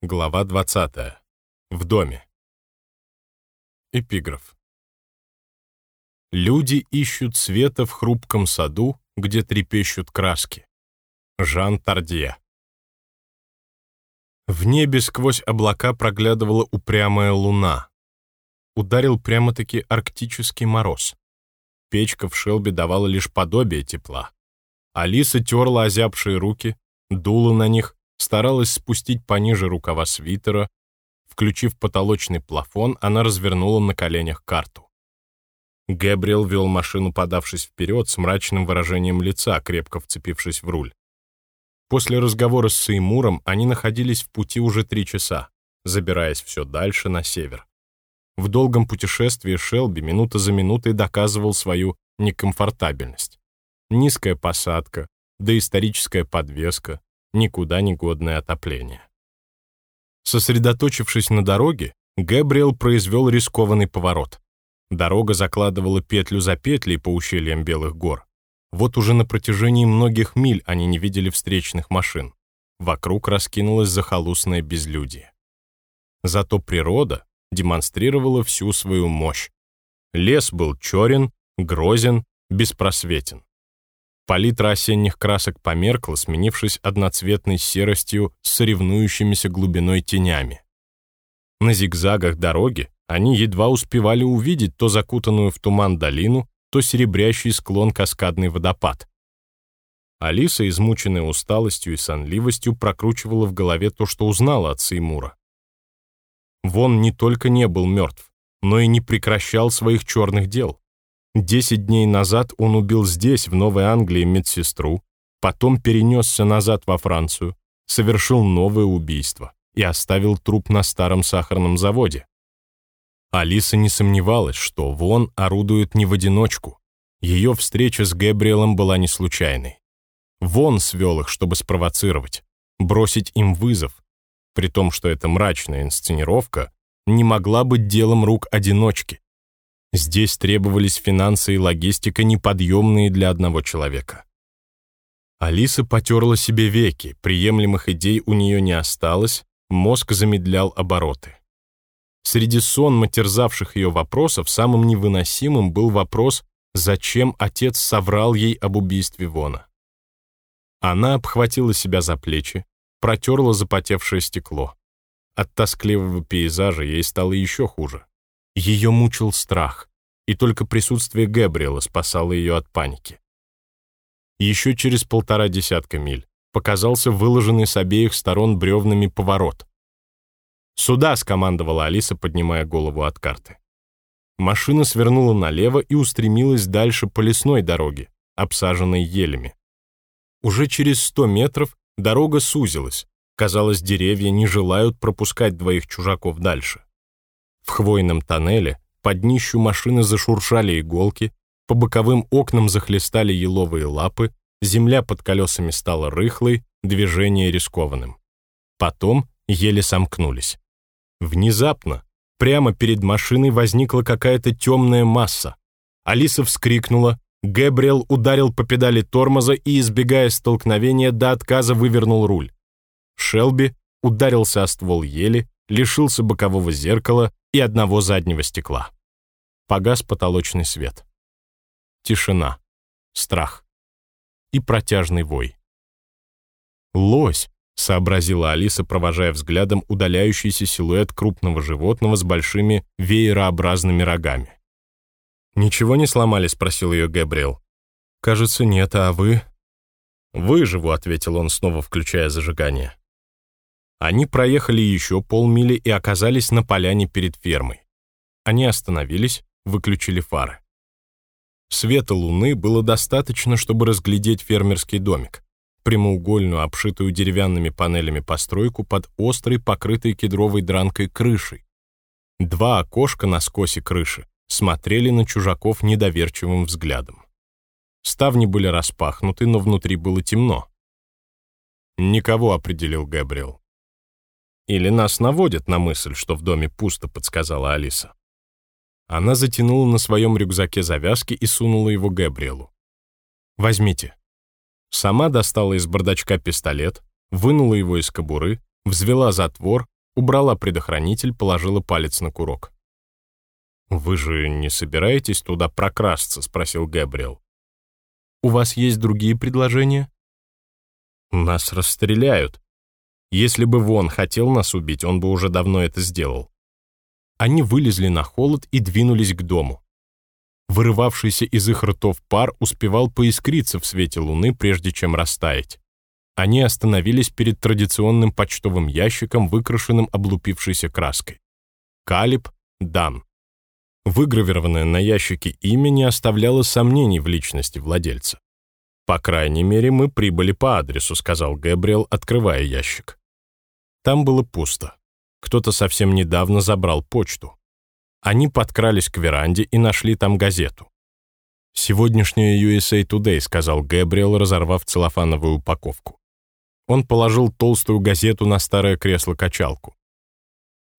Глава 20. В доме. Эпиграф. Люди ищут света в хрупком саду, где трепещут краски. Жан Тардье. В небе сквозь облака проглядывала упрямая луна. Ударил прямо-таки арктический мороз. Печка в шелбе давала лишь подобие тепла. Алиса терла озябшие руки, дула на них, старалась спустить пониже рукава свитера. Включив потолочный плафон, она развернула на коленях карту. Гэбриэл вел машину, подавшись вперед, с мрачным выражением лица, крепко вцепившись в руль. После разговора с Сеймуром они находились в пути уже три часа, забираясь все дальше на север. В долгом путешествии Шелби минута за минутой доказывал свою некомфортабельность. Низкая посадка, доисторическая подвеска, никуда не годное отопление. Сосредоточившись на дороге, Гэбриэл произвел рискованный поворот. Дорога закладывала петлю за петлей по ущельям Белых гор. Вот уже на протяжении многих миль они не видели встречных машин. Вокруг раскинулось захолустное безлюдие. Зато природа демонстрировала всю свою мощь. Лес был черен, грозен, беспросветен. Палитра осенних красок померкла, сменившись одноцветной серостью с соревнующимися глубиной тенями. На зигзагах дороги они едва успевали увидеть то закутанную в туман долину, то серебрящий склон каскадный водопад. Алиса, измученная усталостью и сонливостью, прокручивала в голове то, что узнала от Сеймура. Вон не только не был мертв, но и не прекращал своих черных дел. Десять дней назад он убил здесь, в Новой Англии, медсестру, потом перенесся назад во Францию, совершил новое убийство и оставил труп на старом сахарном заводе. Алиса не сомневалась, что Вон орудует не в одиночку. Ее встреча с Гэбриэлом была не случайной. Вон свел их, чтобы спровоцировать, бросить им вызов, при том, что эта мрачная инсценировка не могла быть делом рук одиночки. Здесь требовались финансы и логистика, неподъемные для одного человека. Алиса потерла себе веки, приемлемых идей у нее не осталось, мозг замедлял обороты. Среди сонма терзавших ее вопросов самым невыносимым был вопрос, зачем отец соврал ей об убийстве Вона. Она обхватила себя за плечи, протерла запотевшее стекло. От тоскливого пейзажа ей стало еще хуже. Ее мучил страх, и только присутствие Гэбриэла спасало ее от паники. Еще через полтора десятка миль показался выложенный с обеих сторон бревнами поворот. «Сюда!» — скомандовала Алиса, поднимая голову от карты. Машина свернула налево и устремилась дальше по лесной дороге, обсаженной елями. Уже через сто метров дорога сузилась. Казалось, деревья не желают пропускать двоих чужаков дальше. В хвойном тоннеле под днищу машины зашуршали иголки, по боковым окнам захлестали еловые лапы, земля под колесами стала рыхлой, движение рискованным. Потом еле сомкнулись. Внезапно, прямо перед машиной возникла какая-то темная масса. Алиса вскрикнула, Гэбриэл ударил по педали тормоза и, избегая столкновения, до отказа вывернул руль. Шелби ударился о ствол ели, лишился бокового зеркала и одного заднего стекла. Погас потолочный свет. Тишина, страх и протяжный вой. «Лось!» — сообразила Алиса, провожая взглядом удаляющийся силуэт крупного животного с большими веерообразными рогами. «Ничего не сломали?» — спросил ее Гэбриэл. «Кажется, нет, а вы?» «Выживу», — ответил он, снова включая зажигание. Они проехали еще полмили и оказались на поляне перед фермой. Они остановились, выключили фары. Света луны было достаточно, чтобы разглядеть фермерский домик, прямоугольную, обшитую деревянными панелями постройку под острой, покрытой кедровой дранкой крышей. Два окошка на скосе крыши смотрели на чужаков недоверчивым взглядом. Ставни были распахнуты, но внутри было темно. «Никого», — определил Габриэл. Или нас наводят на мысль, что в доме пусто, подсказала Алиса. Она затянула на своем рюкзаке завязки и сунула его Габриэлу. «Возьмите». Сама достала из бардачка пистолет, вынула его из кобуры, взвела затвор, убрала предохранитель, положила палец на курок. «Вы же не собираетесь туда прокрасться?» — спросил Габриэл. «У вас есть другие предложения?» «Нас расстреляют. Если бы Вон хотел нас убить, он бы уже давно это сделал». Они вылезли на холод и двинулись к дому. Вырывавшийся из их ртов пар успевал поискриться в свете луны, прежде чем растаять. Они остановились перед традиционным почтовым ящиком, выкрашенным облупившейся краской. Калиб Дан. Выгравированное на ящике имя не оставляло сомнений в личности владельца. «По крайней мере, мы прибыли по адресу», — сказал Гэбриэл, открывая ящик. Там было пусто. Кто-то совсем недавно забрал почту. Они подкрались к веранде и нашли там газету. «Сегодняшняя USA Today», — сказал Гэбриэл, разорвав целлофановую упаковку. Он положил толстую газету на старое кресло-качалку.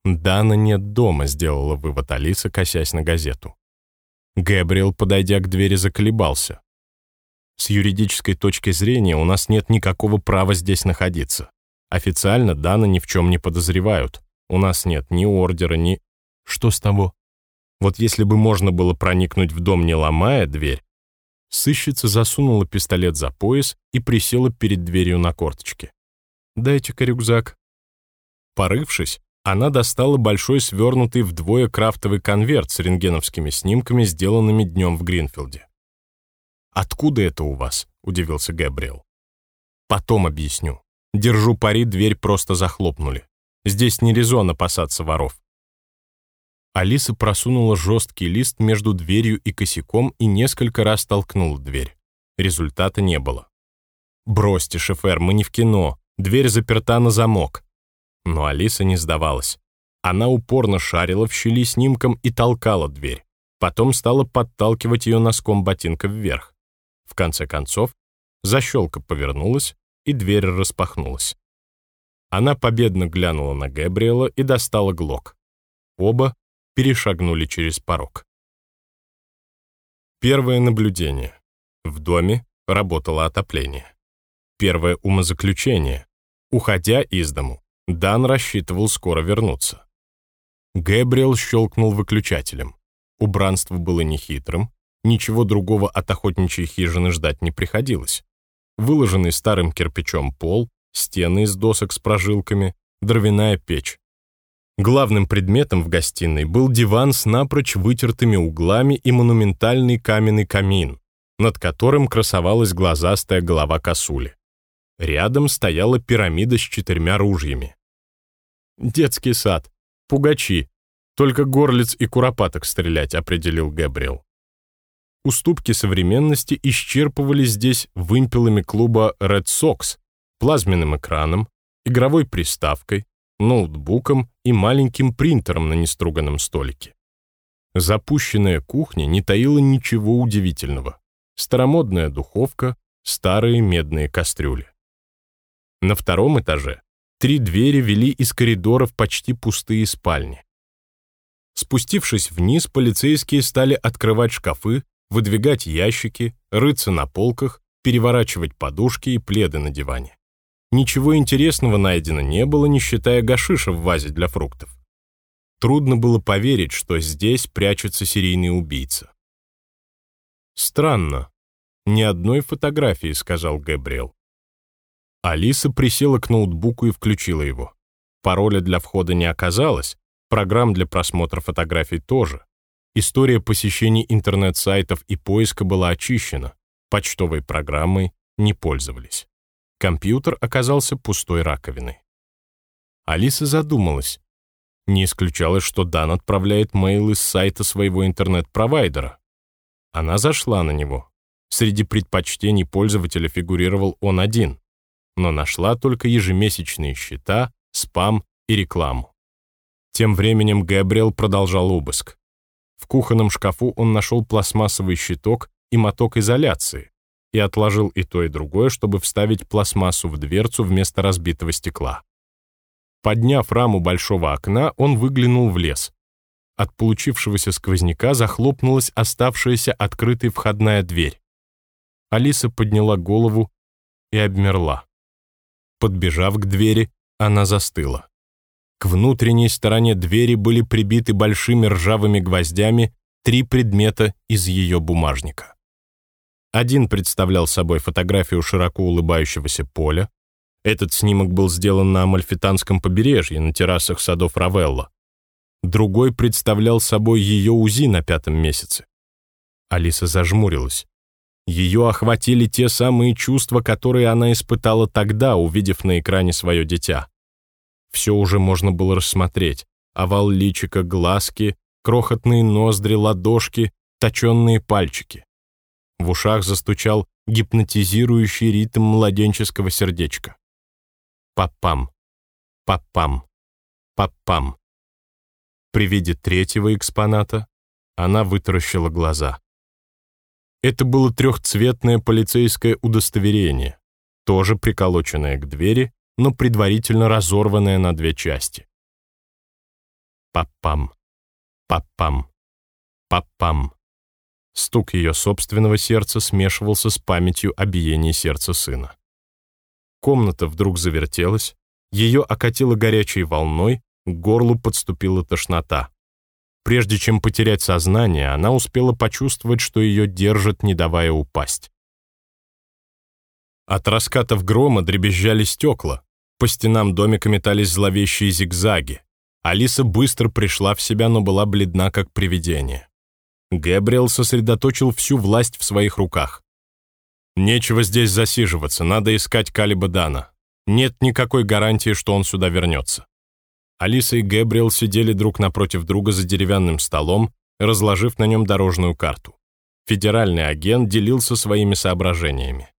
«Дана нет дома», — сделала вывод Алиса, косясь на газету. Гэбриэл, подойдя к двери, заколебался. «С юридической точки зрения у нас нет никакого права здесь находиться. Официально Дана ни в чем не подозревают. У нас нет ни ордера, ни... Что с того? Вот если бы можно было проникнуть в дом, не ломая дверь, сыщица засунула пистолет за пояс и присела перед дверью на корточке. «Дайте-ка рюкзак». Порывшись, она достала большой свернутый вдвое крафтовый конверт с рентгеновскими снимками, сделанными днем в Гринфилде. «Откуда это у вас?» — удивился Гэбриэл. «Потом объясню. Держу пари, дверь просто захлопнули. Здесь не резон опасаться воров. Алиса просунула жесткий лист между дверью и косяком и несколько раз толкнула дверь. Результата не было. «Бросьте, шефер, мы не в кино. Дверь заперта на замок». Но Алиса не сдавалась. Она упорно шарила в щели снимком и толкала дверь. Потом стала подталкивать ее носком ботинка вверх. В конце концов, защелка повернулась, и дверь распахнулась. Она победно глянула на Гэбриэла и достала глок. Оба перешагнули через порог. Первое наблюдение. В доме работало отопление. Первое умозаключение. Уходя из дому, Дан рассчитывал скоро вернуться. Гэбриэл щелкнул выключателем. Убранство было нехитрым, ничего другого от охотничьей хижины ждать не приходилось. Выложенный старым кирпичом пол, стены из досок с прожилками, дровяная печь. Главным предметом в гостиной был диван с напрочь вытертыми углами и монументальный каменный камин, над которым красовалась глазастая голова косули. Рядом стояла пирамида с четырьмя ружьями. «Детский сад. Пугачи. Только горлиц и куропаток стрелять», — определил Гэбриэл. Уступки современности исчерпывались здесь вымпелами клуба Red Sox, плазменным экраном, игровой приставкой, ноутбуком и маленьким принтером на неструганном столике. Запущенная кухня не таила ничего удивительного. Старомодная духовка, старые медные кастрюли. На втором этаже три двери вели из коридоров почти пустые спальни. Спустившись вниз, полицейские стали открывать шкафы, выдвигать ящики, рыться на полках, переворачивать подушки и пледы на диване. Ничего интересного найдено не было, не считая гашиша в вазе для фруктов. Трудно было поверить, что здесь прячется серийный убийца. «Странно. Ни одной фотографии», — сказал Гэбриэл. Алиса присела к ноутбуку и включила его. Пароля для входа не оказалось, программ для просмотра фотографий тоже. История посещений интернет-сайтов и поиска была очищена, почтовой программой не пользовались. Компьютер оказался пустой раковиной. Алиса задумалась. Не исключалось, что Дан отправляет мейлы с сайта своего интернет-провайдера. Она зашла на него. Среди предпочтений пользователя фигурировал он один, но нашла только ежемесячные счета, спам и рекламу. Тем временем Гэбриэл продолжал обыск. В кухонном шкафу он нашел пластмассовый щиток и моток изоляции, и отложил и то, и другое, чтобы вставить пластмассу в дверцу вместо разбитого стекла. Подняв раму большого окна, он выглянул в лес. От получившегося сквозняка захлопнулась оставшаяся открытой входная дверь. Алиса подняла голову и обмерла. Подбежав к двери, она застыла. К внутренней стороне двери были прибиты большими ржавыми гвоздями три предмета из ее бумажника. Один представлял собой фотографию широко улыбающегося поля. Этот снимок был сделан на Амальфитанском побережье, на террасах садов Равелла. Другой представлял собой ее УЗИ на пятом месяце. Алиса зажмурилась. Ее охватили те самые чувства, которые она испытала тогда, увидев на экране свое дитя. Все уже можно было рассмотреть. Овал личика, глазки, крохотные ноздри, ладошки, точенные пальчики. В ушах застучал гипнотизирующий ритм младенческого сердечка. Папам, папам, папам. При виде третьего экспоната она вытаращила глаза. Это было трехцветное полицейское удостоверение, тоже приколоченное к двери, но предварительно разорванное на две части. Папам, папам, папам. Стук ее собственного сердца смешивался с памятью о биении сердца сына. Комната вдруг завертелась, ее окатило горячей волной, к горлу подступила тошнота. Прежде чем потерять сознание, она успела почувствовать, что ее держат, не давая упасть. От раскатов грома дребезжали стекла, по стенам домика метались зловещие зигзаги. Алиса быстро пришла в себя, но была бледна, как привидение. Гэбриэл сосредоточил всю власть в своих руках. «Нечего здесь засиживаться, надо искать Калиба Дана. Нет никакой гарантии, что он сюда вернется». Алиса и Гэбриэл сидели друг напротив друга за деревянным столом, разложив на нем дорожную карту. Федеральный агент делился своими соображениями.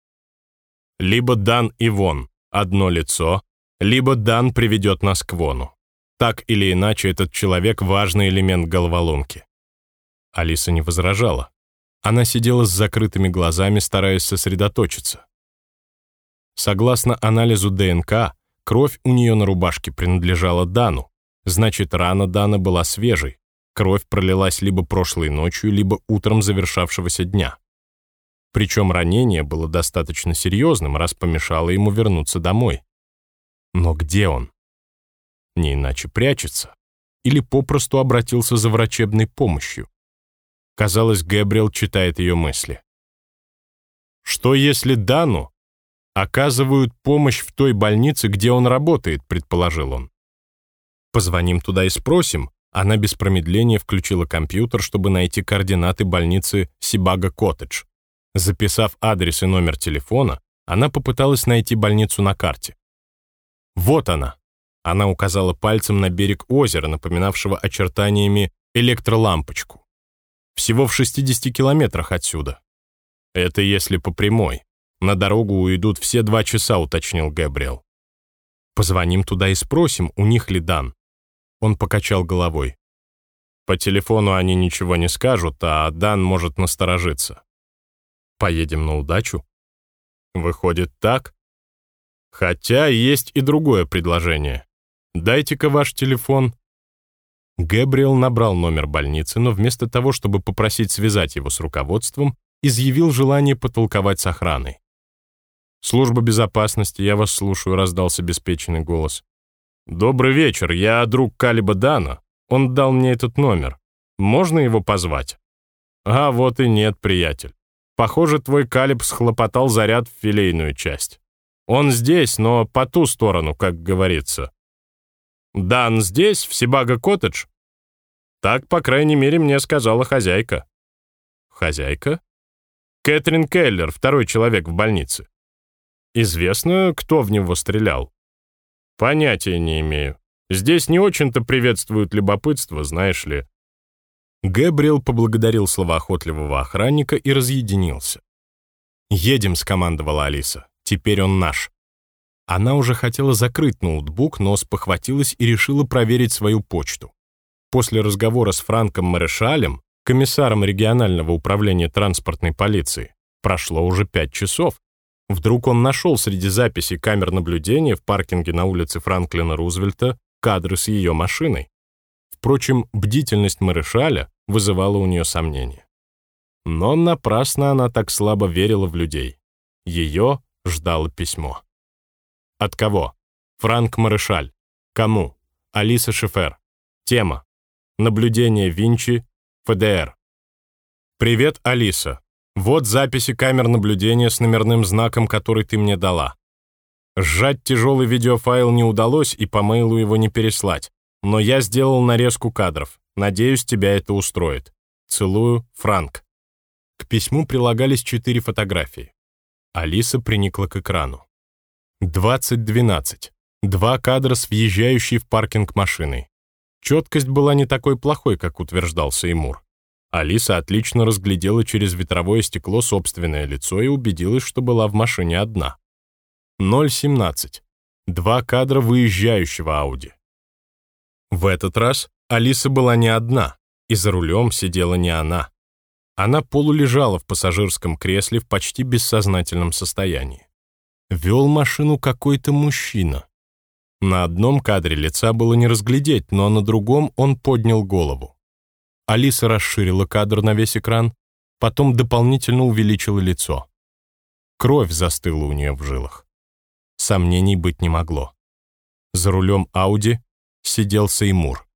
Либо Дан и Вон — одно лицо, либо Дан приведет нас к Вону. Так или иначе, этот человек — важный элемент головоломки. Алиса не возражала. Она сидела с закрытыми глазами, стараясь сосредоточиться. Согласно анализу ДНК, Кровь у нее на рубашке принадлежала Дану. Значит, рана Дана была свежей. Кровь пролилась либо прошлой ночью, либо утром завершавшегося дня. Причем ранение было достаточно серьезным, раз помешало ему вернуться домой. Но где он? Не иначе прячется. Или попросту обратился за врачебной помощью. Казалось, Гэбриэл читает ее мысли. Что если Дану оказывают помощь в той больнице, где он работает», — предположил он. «Позвоним туда и спросим». Она без промедления включила компьютер, чтобы найти координаты больницы Сибага-Коттедж. Записав адрес и номер телефона, она попыталась найти больницу на карте. «Вот она!» Она указала пальцем на берег озера, напоминавшего очертаниями электролампочку. «Всего в 60 километрах отсюда. Это если по прямой. На дорогу уйдут все два часа, уточнил Гэбриэл. Позвоним туда и спросим, у них ли Дан. Он покачал головой. По телефону они ничего не скажут, а Дан может насторожиться. Поедем на удачу? Выходит так? Хотя есть и другое предложение. Дайте-ка ваш телефон. Гэбриэл набрал номер больницы, но вместо того, чтобы попросить связать его с руководством, изъявил желание потолковать с охраной. «Служба безопасности, я вас слушаю», — раздался беспечный голос. «Добрый вечер, я друг Калиба Дана. Он дал мне этот номер. Можно его позвать?» «А вот и нет, приятель. Похоже, твой Калиб схлопотал заряд в филейную часть. Он здесь, но по ту сторону, как говорится». «Дан здесь, в Сибага-коттедж?» «Так, по крайней мере, мне сказала хозяйка». «Хозяйка?» «Кэтрин Келлер, второй человек в больнице. Известно, кто в него стрелял? Понятия не имею. Здесь не очень-то приветствуют любопытство, знаешь ли. Гэбриэл поблагодарил словоохотливого охранника и разъединился. «Едем», — скомандовала Алиса. «Теперь он наш». Она уже хотела закрыть ноутбук, но спохватилась и решила проверить свою почту. После разговора с Франком Марешалем, комиссаром регионального управления транспортной полиции, прошло уже пять часов, Вдруг он нашел среди записей камер наблюдения в паркинге на улице Франклина Рузвельта кадры с ее машиной. Впрочем, бдительность Марышаля вызывала у нее сомнения. Но напрасно она так слабо верила в людей. Ее ждало письмо. От кого? Франк Марышаль. Кому? Алиса Шефер. Тема. Наблюдение Винчи. ФДР. Привет, Алиса. Вот записи камер наблюдения с номерным знаком, который ты мне дала. Сжать тяжелый видеофайл не удалось и по мейлу его не переслать, но я сделал нарезку кадров. Надеюсь, тебя это устроит. Целую, Франк. К письму прилагались четыре фотографии. Алиса приникла к экрану. 2012. Два кадра с въезжающей в паркинг машиной. Четкость была не такой плохой, как утверждал Сеймур. Алиса отлично разглядела через ветровое стекло собственное лицо и убедилась, что была в машине одна. 017. Два кадра выезжающего Ауди. В этот раз Алиса была не одна, и за рулем сидела не она. Она полулежала в пассажирском кресле в почти бессознательном состоянии. Вел машину какой-то мужчина. На одном кадре лица было не разглядеть, но на другом он поднял голову. Алиса расширила кадр на весь экран, потом дополнительно увеличила лицо. Кровь застыла у нее в жилах. Сомнений быть не могло. За рулем Ауди сидел Сеймур.